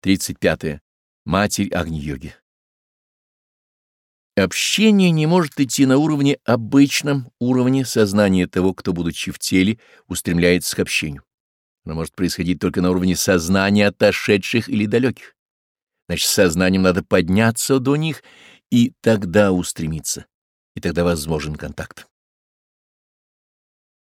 35. -е. Матерь Агни-йоги. Общение не может идти на уровне обычном, уровне сознания того, кто, будучи в теле, устремляется к общению. Оно может происходить только на уровне сознания отошедших или далеких. Значит, сознанием надо подняться до них и тогда устремиться, и тогда возможен контакт.